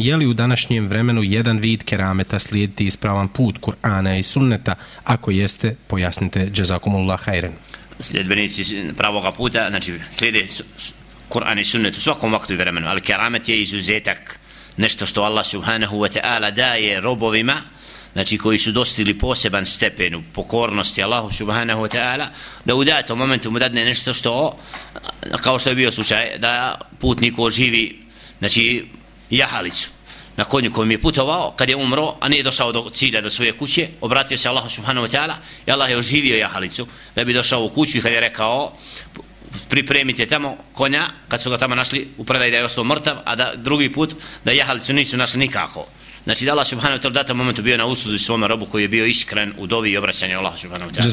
je li u današnjem vremenu jedan vid kerameta slijediti ispravan put Kur'ana i sunneta? Ako jeste, pojasnite Jazakumullah hajren. Sljedbenici pravoga puta, znači slijede Kur'an i sunnet u svakom vaktu i vremenu, ali keramet je izuzetak nešto što Allah subhanahu wa ta'ala daje robovima, znači koji su dostili poseban stepen u pokornosti Allahu subhanahu wa ta'ala, da u datom momentu mu dadne nešto što, kao što je bio slučaj, da putnik oživi, znači, jahalicu na konju kojim je putovao, kad je umro, a nije došao do cilja, do svoje kuće, obratio se Allahu subhanahu wa ta'ala i Allah je oživio jahalicu da bi došao u kuću i kad je rekao, pripremite tamo konja, kad su ga tamo našli, u predaj da je ostao mrtav, a da drugi put, da jahalicu nisu našli nikako. Znači da Allah subhanahu wa ta'ala u datom momentu bio na usluzi svome robu koji je bio iskren u dovi i obraćanju Allah subhanahu wa ta'ala.